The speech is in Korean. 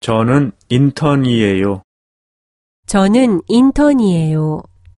저는 인턴이에요. 저는 인턴이에요.